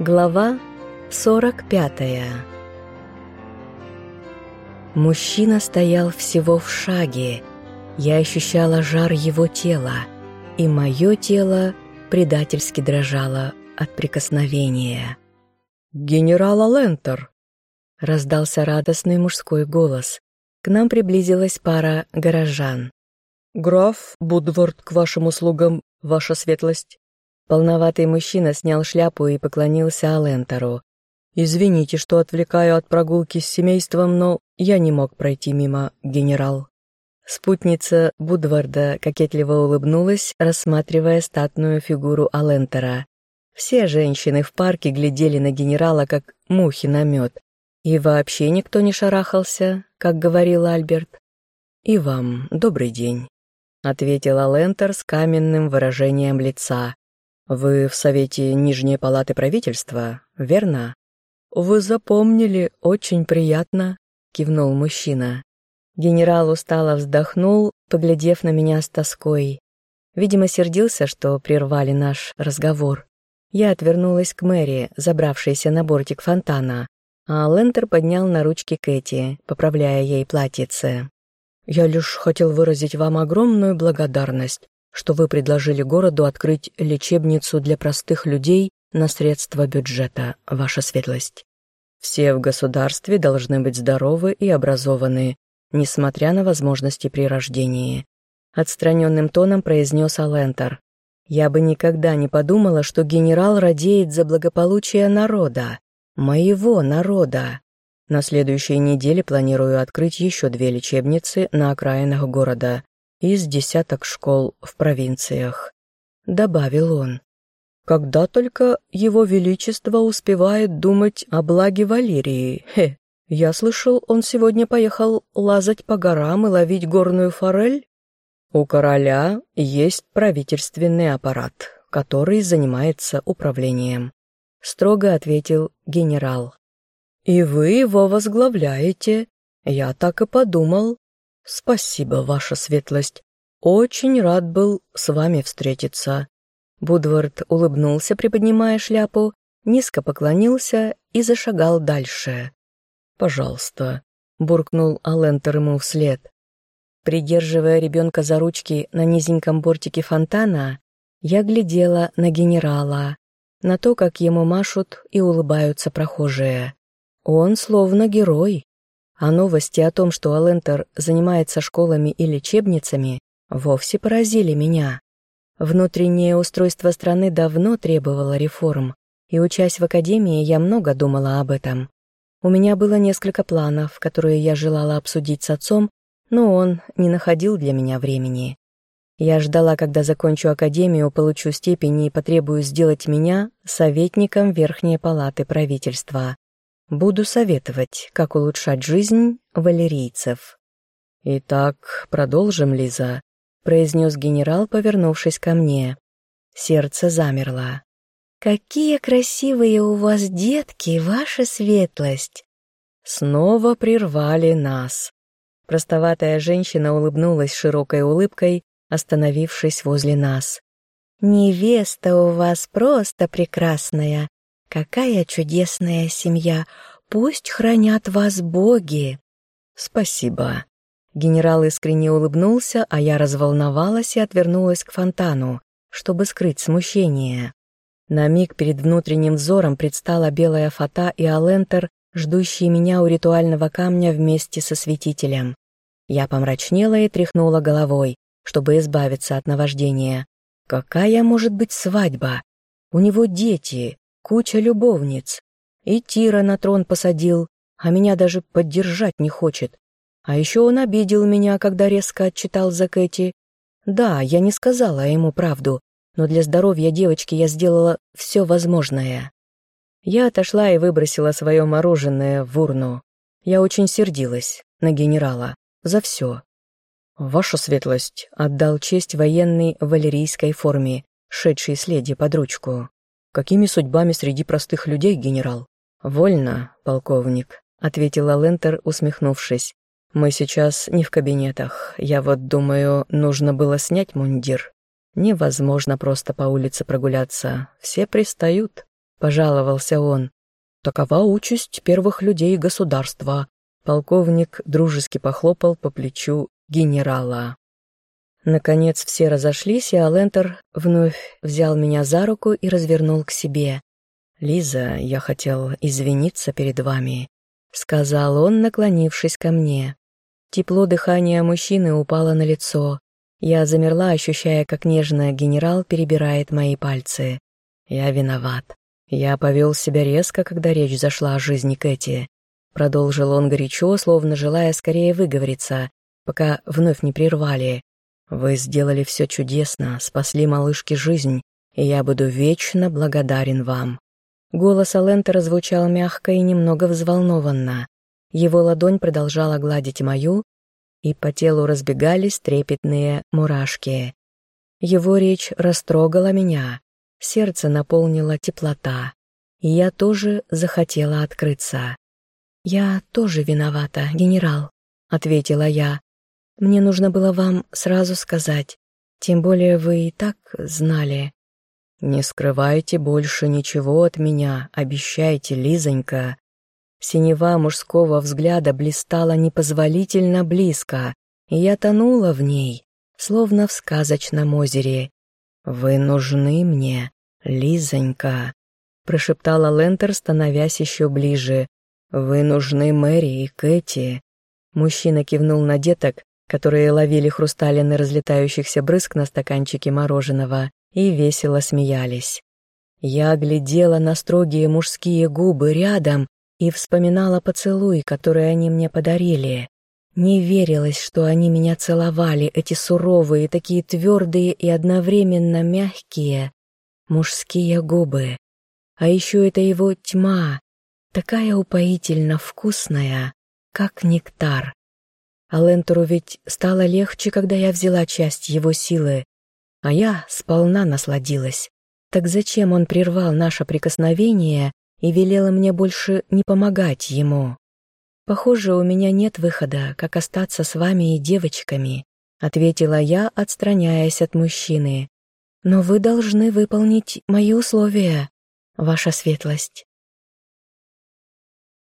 Глава 45 Мужчина стоял всего в шаге. Я ощущала жар его тела, и мое тело предательски дрожало от прикосновения. «Генерал Алентер!» — раздался радостный мужской голос. К нам приблизилась пара горожан. «Граф Будворд к вашим услугам, ваша светлость!» Полноватый мужчина снял шляпу и поклонился Алентору. «Извините, что отвлекаю от прогулки с семейством, но я не мог пройти мимо, генерал». Спутница Будварда кокетливо улыбнулась, рассматривая статную фигуру Алентера. Все женщины в парке глядели на генерала, как мухи на мед. И вообще никто не шарахался, как говорил Альберт. «И вам добрый день», — ответил Алентер с каменным выражением лица. «Вы в Совете Нижней Палаты Правительства, верно?» «Вы запомнили, очень приятно», — кивнул мужчина. Генерал устало вздохнул, поглядев на меня с тоской. Видимо, сердился, что прервали наш разговор. Я отвернулась к Мэри, забравшейся на бортик фонтана, а Лентер поднял на ручки Кэти, поправляя ей платьице. «Я лишь хотел выразить вам огромную благодарность что вы предложили городу открыть лечебницу для простых людей на средства бюджета, ваша светлость. Все в государстве должны быть здоровы и образованы, несмотря на возможности при рождении. Отстраненным тоном произнес Алентер. Я бы никогда не подумала, что генерал радеет за благополучие народа. Моего народа. На следующей неделе планирую открыть еще две лечебницы на окраинах города из десяток школ в провинциях. Добавил он. Когда только его величество успевает думать о благе Валерии. Хе, я слышал, он сегодня поехал лазать по горам и ловить горную форель? У короля есть правительственный аппарат, который занимается управлением. Строго ответил генерал. И вы его возглавляете. Я так и подумал, «Спасибо, ваша светлость. Очень рад был с вами встретиться». Будвард улыбнулся, приподнимая шляпу, низко поклонился и зашагал дальше. «Пожалуйста», — буркнул Алентер ему вслед. Придерживая ребенка за ручки на низеньком бортике фонтана, я глядела на генерала, на то, как ему машут и улыбаются прохожие. Он словно герой. А новости о том, что Алентер занимается школами и лечебницами, вовсе поразили меня. Внутреннее устройство страны давно требовало реформ, и, учась в академии, я много думала об этом. У меня было несколько планов, которые я желала обсудить с отцом, но он не находил для меня времени. Я ждала, когда закончу академию, получу степень и потребую сделать меня советником Верхней палаты правительства. Буду советовать, как улучшать жизнь валерийцев. «Итак, продолжим, Лиза», — произнес генерал, повернувшись ко мне. Сердце замерло. «Какие красивые у вас детки, ваша светлость!» Снова прервали нас. Простоватая женщина улыбнулась широкой улыбкой, остановившись возле нас. «Невеста у вас просто прекрасная. Какая чудесная семья! Пусть хранят вас боги!» «Спасибо!» Генерал искренне улыбнулся, а я разволновалась и отвернулась к фонтану, чтобы скрыть смущение. На миг перед внутренним взором предстала белая фата и Алентер, ждущие меня у ритуального камня вместе со святителем. Я помрачнела и тряхнула головой, чтобы избавиться от наваждения. Какая может быть свадьба? У него дети, Куча любовниц. И Тира на трон посадил, а меня даже поддержать не хочет. А еще он обидел меня, когда резко отчитал за Кэти. Да, я не сказала ему правду, но для здоровья девочки я сделала все возможное. Я отошла и выбросила свое мороженое в урну. Я очень сердилась на генерала. За все. «Ваша светлость», — отдал честь военной валерийской форме, шедшей следе под ручку. Какими судьбами среди простых людей, генерал? Вольно, полковник, ответила Лентер, усмехнувшись. Мы сейчас не в кабинетах. Я вот думаю, нужно было снять мундир. Невозможно просто по улице прогуляться. Все пристают. пожаловался он. «Такова участь первых людей государства». Полковник дружески похлопал по плечу генерала. Наконец все разошлись, и Алентер вновь взял меня за руку и развернул к себе. «Лиза, я хотел извиниться перед вами», — сказал он, наклонившись ко мне. Тепло дыхания мужчины упало на лицо. Я замерла, ощущая, как нежно генерал перебирает мои пальцы. Я виноват. Я повел себя резко, когда речь зашла о жизни Кэти. Продолжил он горячо, словно желая скорее выговориться, пока вновь не прервали. Вы сделали все чудесно, спасли малышке жизнь, и я буду вечно благодарен вам. Голос Алентера звучал мягко и немного взволнованно. Его ладонь продолжала гладить мою, и по телу разбегались трепетные мурашки. Его речь растрогала меня, сердце наполнило теплота, и я тоже захотела открыться. «Я тоже виновата, генерал», — ответила я. «Мне нужно было вам сразу сказать, тем более вы и так знали». «Не скрывайте больше ничего от меня, обещайте, Лизонька», Синева мужского взгляда блистала непозволительно близко, и я тонула в ней, словно в сказочном озере. «Вы нужны мне, Лизонька», — прошептала Лентер, становясь еще ближе. «Вы нужны Мэри и Кэти». Мужчина кивнул на деток, которые ловили хрусталины разлетающихся брызг на стаканчике мороженого и весело смеялись. Я глядела на строгие мужские губы рядом и вспоминала поцелуй, который они мне подарили. Не верилось, что они меня целовали, эти суровые, такие твердые и одновременно мягкие мужские губы. А еще это его тьма, такая упоительно вкусная, как нектар. А Лентору ведь стало легче, когда я взяла часть его силы, а я сполна насладилась. Так зачем он прервал наше прикосновение и велела мне больше не помогать ему. «Похоже, у меня нет выхода, как остаться с вами и девочками», ответила я, отстраняясь от мужчины. «Но вы должны выполнить мои условия, ваша светлость».